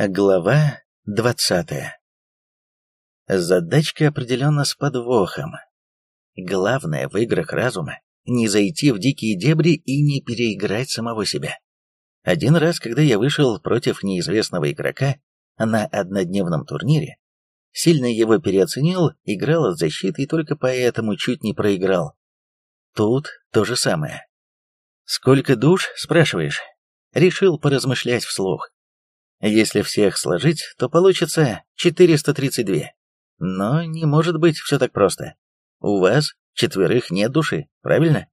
Глава двадцатая. Задачка определенно с подвохом. Главное в играх разума — не зайти в дикие дебри и не переиграть самого себя. Один раз, когда я вышел против неизвестного игрока на однодневном турнире, сильно его переоценил, играл от защиты и только поэтому чуть не проиграл. Тут то же самое. «Сколько душ?» — спрашиваешь. Решил поразмышлять вслух. Если всех сложить, то получится 432. Но не может быть все так просто. У вас четверых нет души, правильно?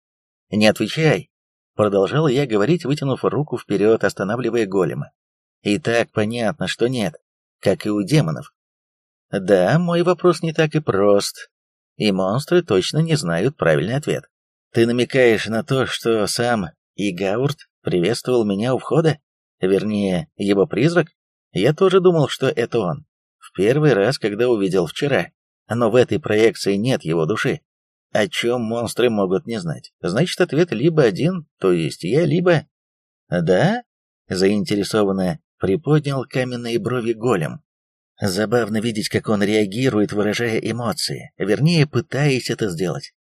Не отвечай. Продолжал я говорить, вытянув руку вперед, останавливая голема. И так понятно, что нет, как и у демонов. Да, мой вопрос не так и прост. И монстры точно не знают правильный ответ. Ты намекаешь на то, что сам Игаурт приветствовал меня у входа? Вернее, его призрак? Я тоже думал, что это он. В первый раз, когда увидел вчера. Но в этой проекции нет его души. О чем монстры могут не знать? Значит, ответ либо один, то есть я, либо... Да? Заинтересованно приподнял каменные брови голем. Забавно видеть, как он реагирует, выражая эмоции, вернее, пытаясь это сделать.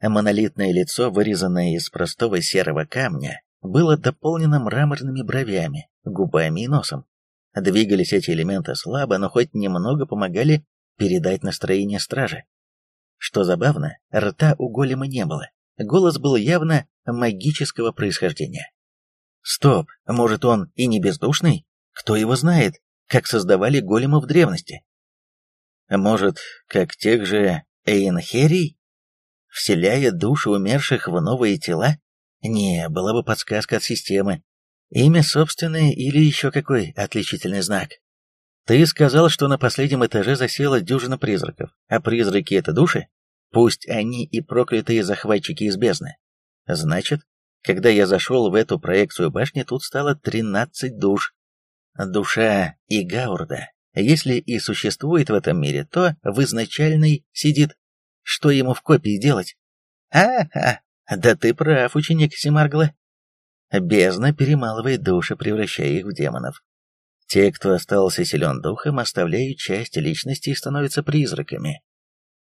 Монолитное лицо, вырезанное из простого серого камня, было дополнено мраморными бровями, губами и носом. Двигались эти элементы слабо, но хоть немного помогали передать настроение стражи. Что забавно, рта у голема не было. Голос был явно магического происхождения. Стоп, может он и не бездушный? Кто его знает, как создавали голема в древности? Может, как тех же Эйнхерий? Вселяя души умерших в новые тела? Не, была бы подсказка от системы. Имя собственное или еще какой отличительный знак. Ты сказал, что на последнем этаже засела дюжина призраков, а призраки — это души? Пусть они и проклятые захватчики из бездны. Значит, когда я зашел в эту проекцию башни, тут стало 13 душ. Душа и Гаурда, если и существует в этом мире, то в изначальной сидит. Что ему в копии делать? А-а, да ты прав, ученик Семаргла. Бездна перемалывает души, превращая их в демонов. Те, кто остался силен духом, оставляют часть личности и становятся призраками.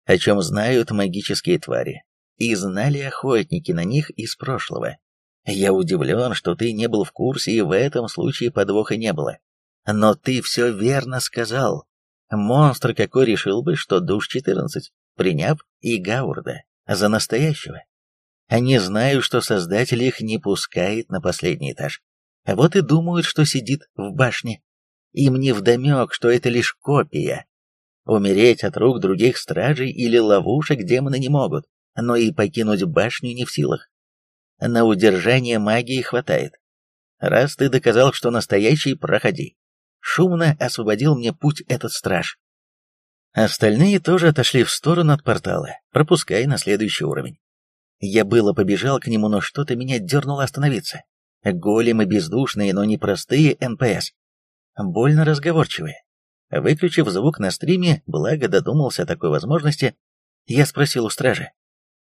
О чем знают магические твари. И знали охотники на них из прошлого. Я удивлен, что ты не был в курсе, и в этом случае подвоха не было. Но ты все верно сказал. Монстр какой решил бы, что душ 14, приняв и Гаурда за настоящего. Они знают, что создатель их не пускает на последний этаж. А вот и думают, что сидит в башне. Им не вдомек, что это лишь копия. Умереть от рук других стражей или ловушек демоны не могут, но и покинуть башню не в силах. На удержание магии хватает. Раз ты доказал, что настоящий, проходи. Шумно освободил мне путь этот страж. Остальные тоже отошли в сторону от портала, пропуская на следующий уровень. Я было побежал к нему, но что-то меня дернуло остановиться. Големы бездушные, но непростые НПС. Больно разговорчивые. Выключив звук на стриме, благо додумался о такой возможности, я спросил у стражи.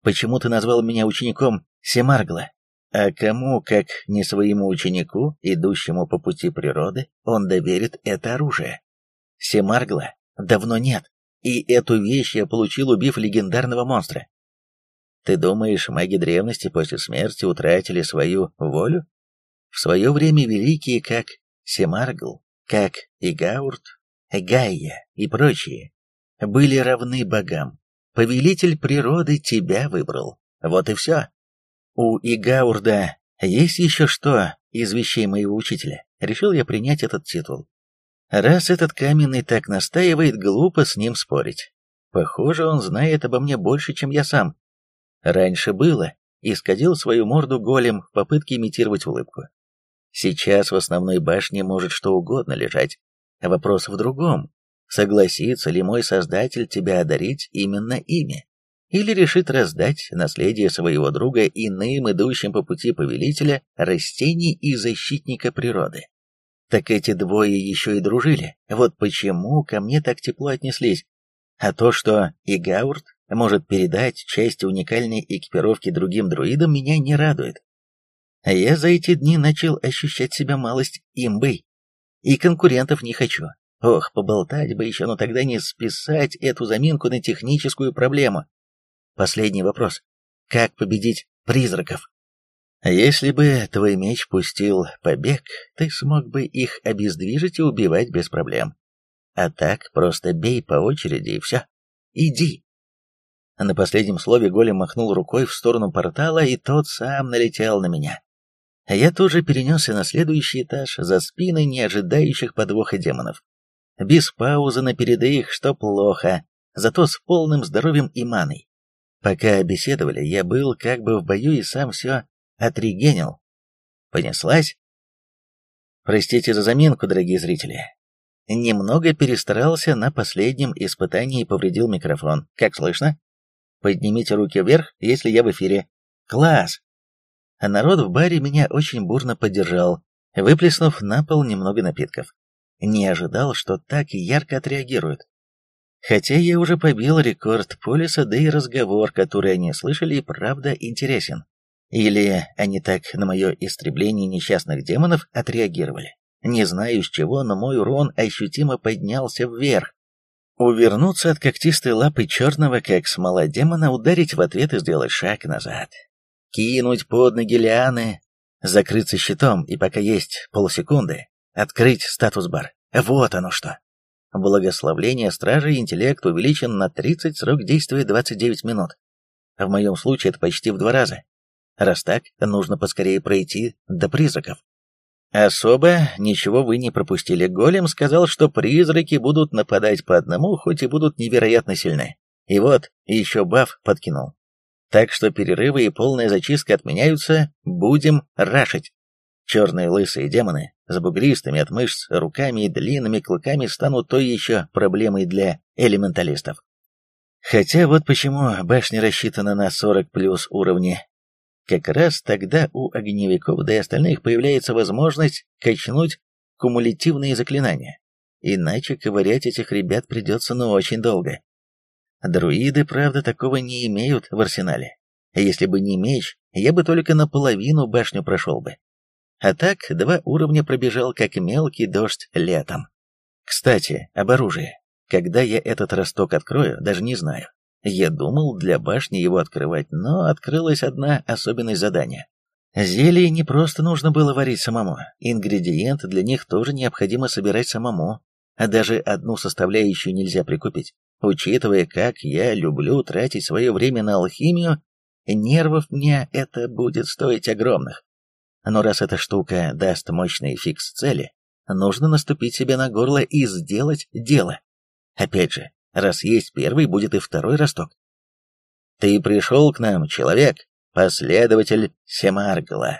«Почему ты назвал меня учеником Семаргла? А кому, как не своему ученику, идущему по пути природы, он доверит это оружие? Семаргла давно нет, и эту вещь я получил, убив легендарного монстра. Ты думаешь, маги древности после смерти утратили свою волю? В свое время великие, как Семаргл, как Игаурт, Гайя и прочие, были равны богам. Повелитель природы тебя выбрал. Вот и все. У Игаурда есть еще что из вещей моего учителя. Решил я принять этот титул. Раз этот каменный так настаивает, глупо с ним спорить. Похоже, он знает обо мне больше, чем я сам. Раньше было, исказил свою морду голем в попытке имитировать улыбку. Сейчас в основной башне может что угодно лежать. Вопрос в другом. Согласится ли мой создатель тебя одарить именно ими? Или решит раздать наследие своего друга иным идущим по пути повелителя растений и защитника природы? Так эти двое еще и дружили. Вот почему ко мне так тепло отнеслись. А то, что и Гаурт может передать часть уникальной экипировки другим друидам, меня не радует. А я за эти дни начал ощущать себя малость имбой. И конкурентов не хочу. Ох, поболтать бы еще, но тогда не списать эту заминку на техническую проблему. Последний вопрос. Как победить призраков? Если бы твой меч пустил побег, ты смог бы их обездвижить и убивать без проблем. А так просто бей по очереди и все. Иди. На последнем слове голем махнул рукой в сторону портала, и тот сам налетел на меня. Я тоже перенесся на следующий этаж, за спиной неожидающих подвоха демонов. Без паузы на передых, что плохо, зато с полным здоровьем и маной. Пока беседовали, я был как бы в бою и сам все отрегенил. Понеслась? Простите за заминку, дорогие зрители. Немного перестарался на последнем испытании и повредил микрофон. Как слышно? Поднимите руки вверх, если я в эфире. Класс! А народ в баре меня очень бурно поддержал, выплеснув на пол немного напитков. Не ожидал, что так ярко отреагируют. Хотя я уже побил рекорд полиса, да и разговор, который они слышали, правда интересен. Или они так на мое истребление несчастных демонов отреагировали. Не знаю с чего, но мой урон ощутимо поднялся вверх. Увернуться от когтистой лапы черного, как смола демона, ударить в ответ и сделать шаг назад. Кинуть под ноги лианы, закрыться щитом и пока есть полсекунды, открыть статус-бар. Вот оно что. Благословление стражи интеллект увеличен на 30, срок действия 29 минут. В моем случае это почти в два раза. Раз так, нужно поскорее пройти до призраков. Особо ничего вы не пропустили. Голем сказал, что призраки будут нападать по одному, хоть и будут невероятно сильны. И вот, еще баф подкинул. Так что перерывы и полная зачистка отменяются, будем рашить. Черные лысые демоны с бугристыми от мышц руками и длинными клыками станут той еще проблемой для элементалистов. Хотя вот почему башня рассчитана на 40 плюс уровни, как раз тогда у огневиков да и остальных появляется возможность качнуть кумулятивные заклинания. Иначе ковырять этих ребят придется ну очень долго. Друиды, правда, такого не имеют в арсенале. Если бы не меч, я бы только наполовину башню прошел бы. А так, два уровня пробежал, как мелкий дождь летом. Кстати, об оружии. Когда я этот росток открою, даже не знаю. Я думал для башни его открывать, но открылась одна особенность задания. Зелье не просто нужно было варить самому, ингредиенты для них тоже необходимо собирать самому, а даже одну составляющую нельзя прикупить. Учитывая, как я люблю тратить свое время на алхимию, нервов мне это будет стоить огромных. Но раз эта штука даст мощный фикс цели, нужно наступить себе на горло и сделать дело. Опять же, Раз есть первый, будет и второй росток. Ты пришел к нам, человек, последователь Семаргла.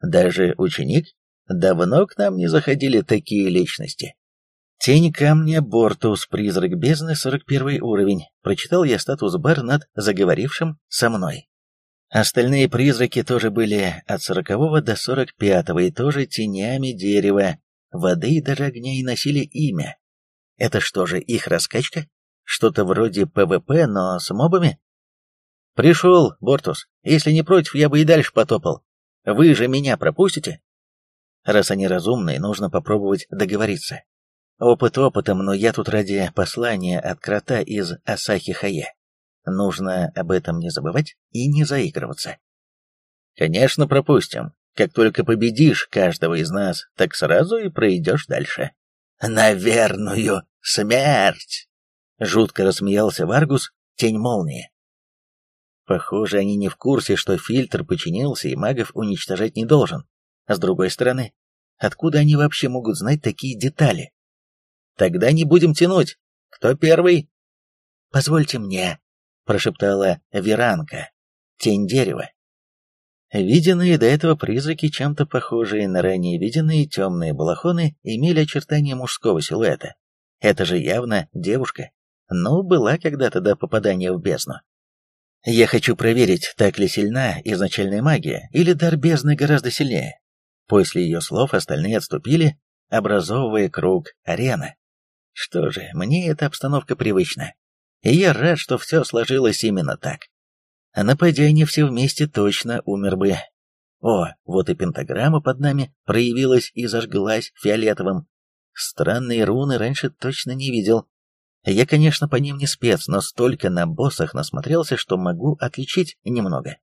Даже ученик? Давно к нам не заходили такие личности. Тень камня Бортус, призрак бездны, 41 уровень. Прочитал я статус-бар над заговорившим со мной. Остальные призраки тоже были от 40 до 45 и тоже тенями дерева, воды и даже огня и носили имя. Это что же, их раскачка? Что-то вроде ПВП, но с мобами? Пришел, Бортус. Если не против, я бы и дальше потопал. Вы же меня пропустите? Раз они разумные, нужно попробовать договориться. Опыт опытом, но я тут ради послания от крота из Асахи Хае. Нужно об этом не забывать и не заигрываться. Конечно, пропустим. Как только победишь каждого из нас, так сразу и пройдешь дальше. На верную смерть! Жутко рассмеялся Варгус, тень молнии. Похоже, они не в курсе, что фильтр подчинился и магов уничтожать не должен. А с другой стороны, откуда они вообще могут знать такие детали? Тогда не будем тянуть. Кто первый? Позвольте мне, прошептала Веранка, тень дерева. Виденные до этого призраки, чем-то похожие на ранее виденные темные балахоны, имели очертания мужского силуэта. Это же явно девушка, но была когда-то до попадания в бездну. Я хочу проверить, так ли сильна изначальная магия, или дар бездны гораздо сильнее. После ее слов остальные отступили, образовывая круг арена. Что же, мне эта обстановка привычна. И я рад, что все сложилось именно так. Нападя они все вместе, точно умер бы. О, вот и пентаграмма под нами проявилась и зажглась фиолетовым. Странные руны раньше точно не видел. Я, конечно, по ним не спец, но столько на боссах насмотрелся, что могу отличить немного.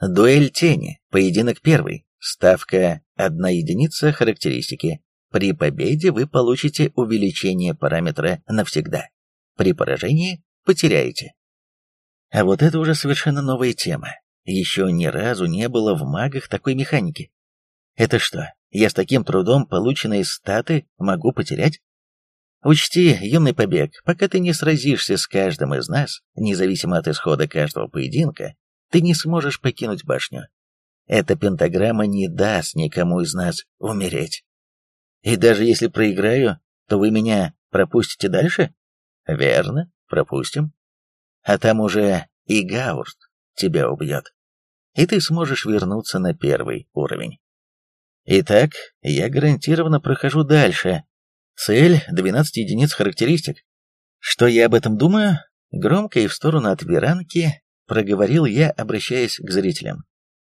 Дуэль тени, поединок первый, ставка одна единица характеристики. При победе вы получите увеличение параметра навсегда. При поражении потеряете. А вот это уже совершенно новая тема. Еще ни разу не было в магах такой механики. Это что, я с таким трудом полученные статы могу потерять? Учти, юный побег, пока ты не сразишься с каждым из нас, независимо от исхода каждого поединка, ты не сможешь покинуть башню. Эта пентаграмма не даст никому из нас умереть. И даже если проиграю, то вы меня пропустите дальше? Верно, пропустим. А там уже и Гаурт тебя убьет. И ты сможешь вернуться на первый уровень. Итак, я гарантированно прохожу дальше. Цель — 12 единиц характеристик. Что я об этом думаю? Громко и в сторону от веранки проговорил я, обращаясь к зрителям.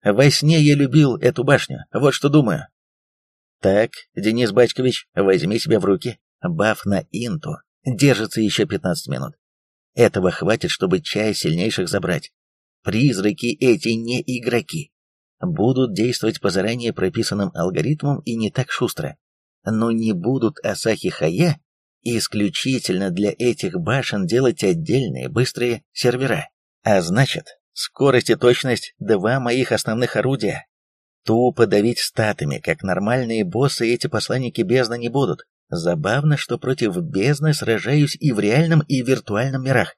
Во сне я любил эту башню, вот что думаю. Так, Денис Бачкович, возьми себя в руки. Баф на инту. Держится еще 15 минут. Этого хватит, чтобы чай сильнейших забрать. Призраки эти не игроки будут действовать по заранее прописанным алгоритмам и не так шустро. Но не будут Асахи Хая исключительно для этих башен делать отдельные быстрые сервера. А значит, скорость и точность – два моих основных орудия. Тупо давить статами, как нормальные боссы, эти посланники бездны не будут. Забавно, что против бездны сражаюсь и в реальном, и в виртуальном мирах.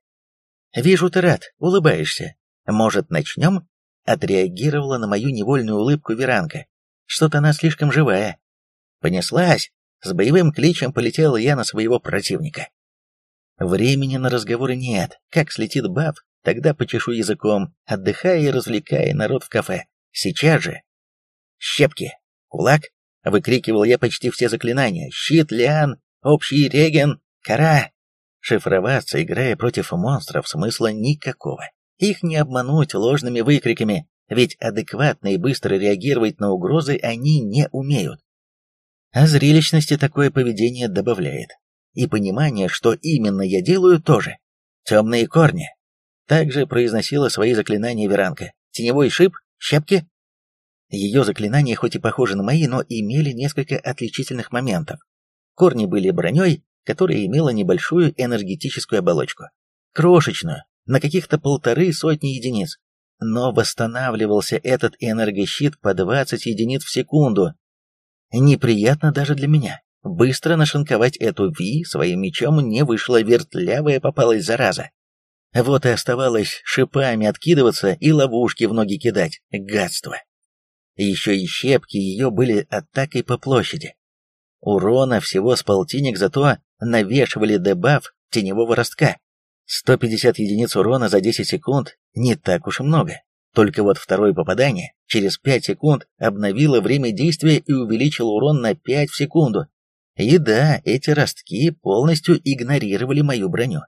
Вижу, ты рад, улыбаешься. Может, начнем? Отреагировала на мою невольную улыбку Веранка. Что-то она слишком живая. Понеслась. С боевым кличем полетела я на своего противника. Времени на разговоры нет. Как слетит баф, тогда почешу языком, отдыхая и развлекая народ в кафе. Сейчас же. Щепки. Кулак. Выкрикивал я почти все заклинания. Щит, лиан, общий реген, кора. Шифроваться, играя против монстров, смысла никакого. Их не обмануть ложными выкриками, ведь адекватно и быстро реагировать на угрозы они не умеют. А зрелищности такое поведение добавляет. И понимание, что именно я делаю, тоже. Темные корни. Также произносила свои заклинания Веранка. Теневой шип, щепки. Ее заклинания хоть и похожи на мои, но имели несколько отличительных моментов. Корни были броней, которая имела небольшую энергетическую оболочку. Крошечную, на каких-то полторы сотни единиц. Но восстанавливался этот энергощит по 20 единиц в секунду. Неприятно даже для меня. Быстро нашинковать эту Ви своим мечом не вышло, вертлявая попалась зараза. Вот и оставалось шипами откидываться и ловушки в ноги кидать. Гадство. Еще и щепки ее были атакой по площади. Урона всего с полтинник, зато навешивали дебаф теневого ростка. 150 единиц урона за 10 секунд не так уж и много. Только вот второе попадание через 5 секунд обновило время действия и увеличило урон на 5 в секунду. И да, эти ростки полностью игнорировали мою броню.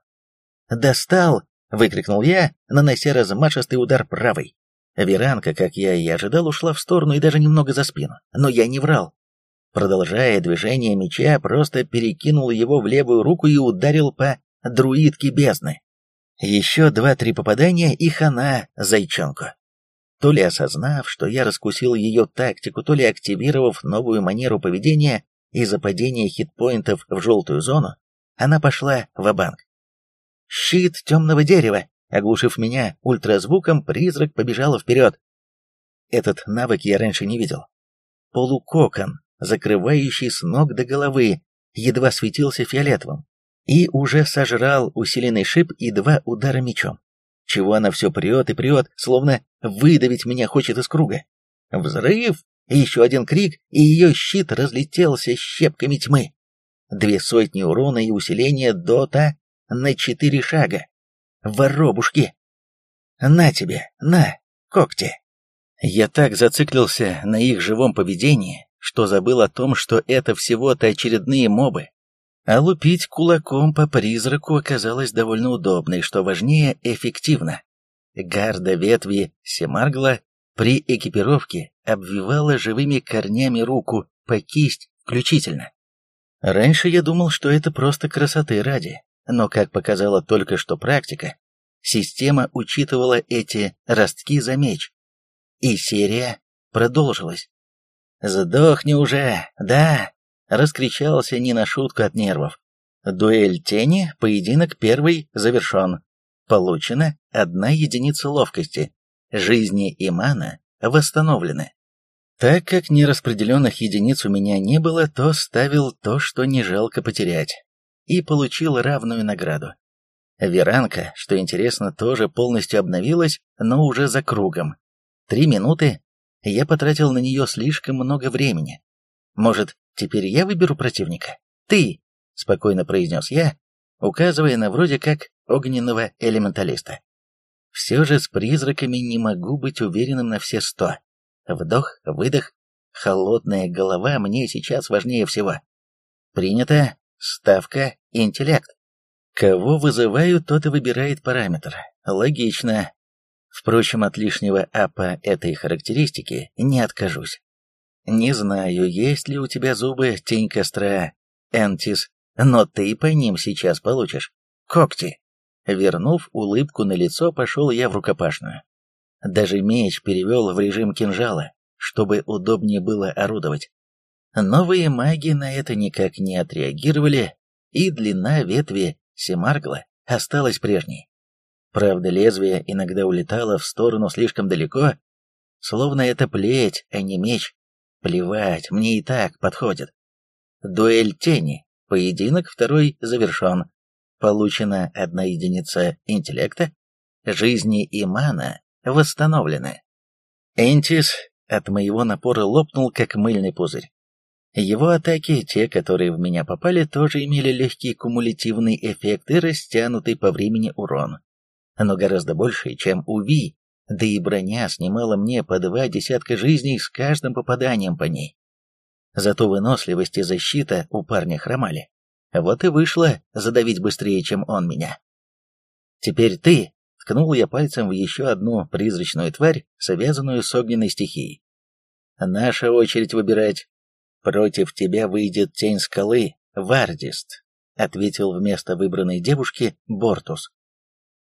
«Достал!» — выкрикнул я, нанося размашистый удар правой. Веранка, как я и ожидал, ушла в сторону и даже немного за спину. Но я не врал. Продолжая движение меча, просто перекинул его в левую руку и ударил по друидки бездны. Еще два-три попадания и хана зайчонку. То ли осознав, что я раскусил ее тактику, то ли активировав новую манеру поведения из-за падения хитпоинтов в желтую зону, она пошла в банк Щит темного дерева, оглушив меня ультразвуком, призрак побежала вперед. Этот навык я раньше не видел. Полукокон, закрывающий с ног до головы, едва светился фиолетовым, и уже сожрал усиленный шип и два удара мечом. Чего она все прет и прет, словно выдавить меня хочет из круга. Взрыв, еще один крик, и ее щит разлетелся щепками тьмы. Две сотни урона и усиления дота на четыре шага. Воробушки! На тебе, на, когти! Я так зациклился на их живом поведении, что забыл о том, что это всего-то очередные мобы, а лупить кулаком по призраку оказалось довольно удобно и, что важнее, эффективно. Гарда ветви Семаргла при экипировке обвивала живыми корнями руку, по кисть включительно. Раньше я думал, что это просто красоты ради, но, как показала только что практика, система учитывала эти ростки за меч. И серия продолжилась. «Сдохни уже, да!» — раскричался не на шутку от нервов. Дуэль тени, поединок первый завершен. Получена одна единица ловкости. Жизни и мана восстановлены. Так как нераспределенных единиц у меня не было, то ставил то, что не жалко потерять. И получил равную награду. Веранка, что интересно, тоже полностью обновилась, но уже за кругом. Три минуты. Я потратил на нее слишком много времени. Может, теперь я выберу противника? Ты! Спокойно произнес я, указывая на вроде как огненного элементалиста. Все же с призраками не могу быть уверенным на все сто. Вдох, выдох. Холодная голова мне сейчас важнее всего. Принято. Ставка интеллект. Кого вызываю, тот и выбирает параметр. Логично. Впрочем, от лишнего апа этой характеристики не откажусь. Не знаю, есть ли у тебя зубы тень костра, Энтис, но ты по ним сейчас получишь. Когти. Вернув улыбку на лицо, пошел я в рукопашную. Даже меч перевел в режим кинжала, чтобы удобнее было орудовать. Новые маги на это никак не отреагировали, и длина ветви Семаргла осталась прежней. Правда, лезвие иногда улетало в сторону слишком далеко, словно это плеть, а не меч. Плевать, мне и так подходит. Дуэль тени. Поединок второй завершен. Получена одна единица интеллекта, жизни и мана восстановлены. Энтис от моего напора лопнул, как мыльный пузырь. Его атаки, те, которые в меня попали, тоже имели легкий кумулятивный эффект и растянутый по времени урон. Но гораздо больше, чем у Ви, да и броня снимала мне по два десятка жизней с каждым попаданием по ней. Зато выносливость и защита у парня хромали. Вот и вышло задавить быстрее, чем он меня. «Теперь ты!» — ткнул я пальцем в еще одну призрачную тварь, связанную с огненной стихией. «Наша очередь выбирать. Против тебя выйдет тень скалы, Вардист», — ответил вместо выбранной девушки Бортус.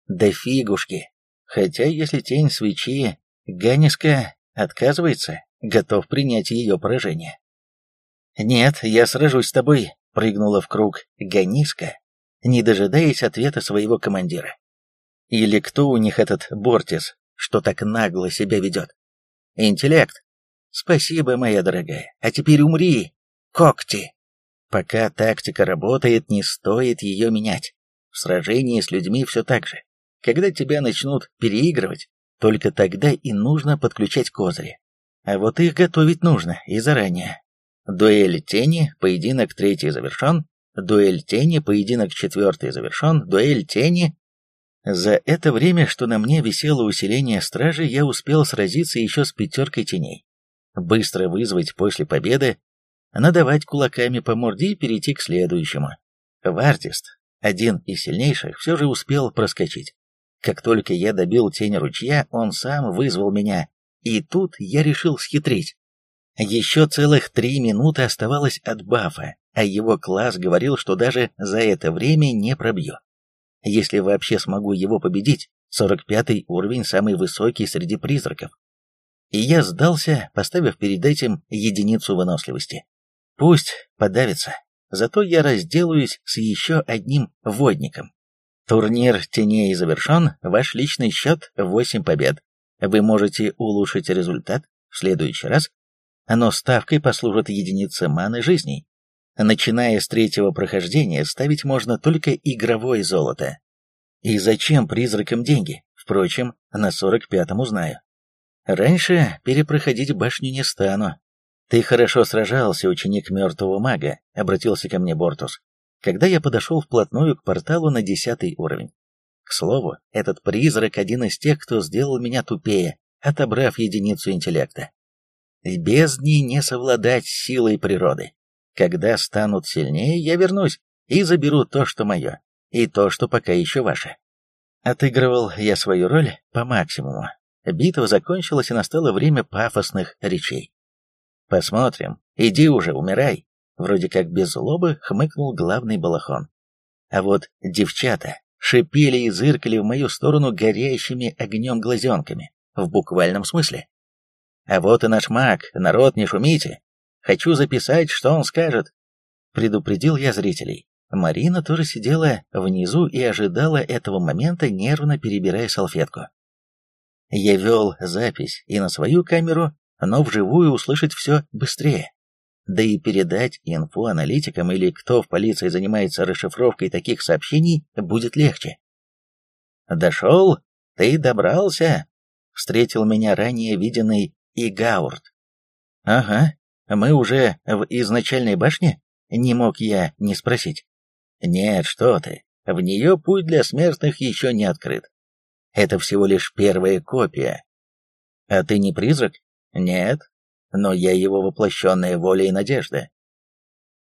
«Да фигушки! Хотя если тень свечи Ганиска отказывается, готов принять ее поражение». «Нет, я сражусь с тобой», прыгнула в круг Ганиска, не дожидаясь ответа своего командира. Или кто у них этот Бортис, что так нагло себя ведет? Интеллект. Спасибо, моя дорогая. А теперь умри. Когти. Пока тактика работает, не стоит ее менять. В сражении с людьми все так же. Когда тебя начнут переигрывать, только тогда и нужно подключать козыри. А вот их готовить нужно и заранее. Дуэль тени, поединок третий завершен. Дуэль тени, поединок четвертый завершен. Дуэль тени. За это время, что на мне висело усиление стражи, я успел сразиться еще с пятеркой теней. Быстро вызвать после победы, надавать кулаками по морде и перейти к следующему. Вартист, один из сильнейших, все же успел проскочить. Как только я добил тень ручья, он сам вызвал меня, и тут я решил схитрить. Еще целых три минуты оставалось от бафа, а его класс говорил, что даже за это время не пробью. Если вообще смогу его победить, 45 уровень самый высокий среди призраков. И я сдался, поставив перед этим единицу выносливости. Пусть подавится, зато я разделаюсь с еще одним водником. Турнир теней завершен, ваш личный счет 8 побед. Вы можете улучшить результат в следующий раз но ставкой послужат единицы маны жизней. Начиная с третьего прохождения, ставить можно только игровое золото. И зачем призракам деньги? Впрочем, на сорок пятом узнаю. Раньше перепроходить башню не стану. Ты хорошо сражался, ученик мертвого мага, обратился ко мне Бортус, когда я подошел вплотную к порталу на десятый уровень. К слову, этот призрак один из тех, кто сделал меня тупее, отобрав единицу интеллекта. В бездне не совладать силой природы. Когда станут сильнее, я вернусь и заберу то, что мое, и то, что пока еще ваше. Отыгрывал я свою роль по максимуму. Битва закончилась, и настало время пафосных речей. «Посмотрим. Иди уже, умирай. Вроде как без злобы хмыкнул главный балахон. А вот девчата шипели и зыркали в мою сторону горящими огнем глазенками, в буквальном смысле. А вот и наш маг, народ, не шумите. Хочу записать, что он скажет. Предупредил я зрителей. Марина тоже сидела внизу и ожидала этого момента, нервно перебирая салфетку. Я вел запись и на свою камеру, но вживую услышать все быстрее. Да и передать инфу аналитикам или кто в полиции занимается расшифровкой таких сообщений будет легче. «Дошел? Ты добрался?» — встретил меня ранее виденный Игаурт. «Ага, мы уже в изначальной башне?» — не мог я не спросить. «Нет, что ты, в нее путь для смертных еще не открыт. Это всего лишь первая копия. А ты не призрак? Нет, но я его воплощенная воля и надежда.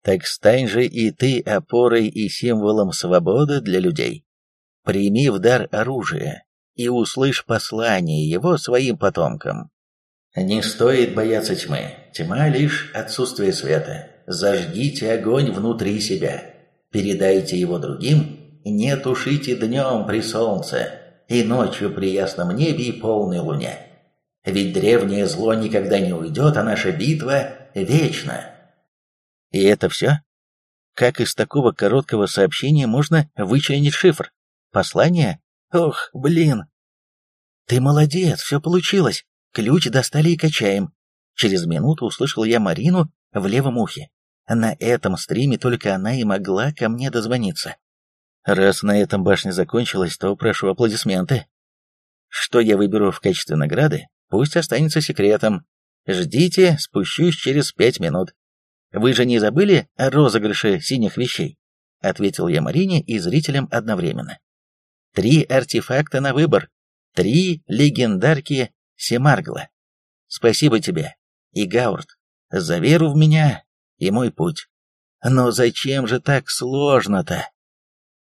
Так стань же и ты опорой и символом свободы для людей. Прими в дар оружие и услышь послание его своим потомкам. Не стоит бояться тьмы. Тьма — лишь отсутствие света. Зажгите огонь внутри себя. Передайте его другим. Не тушите днем при солнце и ночью при ясном небе и полной луне. Ведь древнее зло никогда не уйдет, а наша битва вечна. И это все? Как из такого короткого сообщения можно вычленить шифр? Послание? Ох, блин. Ты молодец, все получилось. Ключ достали и качаем. Через минуту услышал я Марину в левом ухе. На этом стриме только она и могла ко мне дозвониться. Раз на этом башня закончилась, то прошу аплодисменты. Что я выберу в качестве награды, Пусть останется секретом. Ждите, спущусь через пять минут. Вы же не забыли о розыгрыше синих вещей? Ответил я Марине и зрителям одновременно. Три артефакта на выбор. Три легендарки Семаргла. Спасибо тебе, и Гаурт, за веру в меня и мой путь. Но зачем же так сложно-то?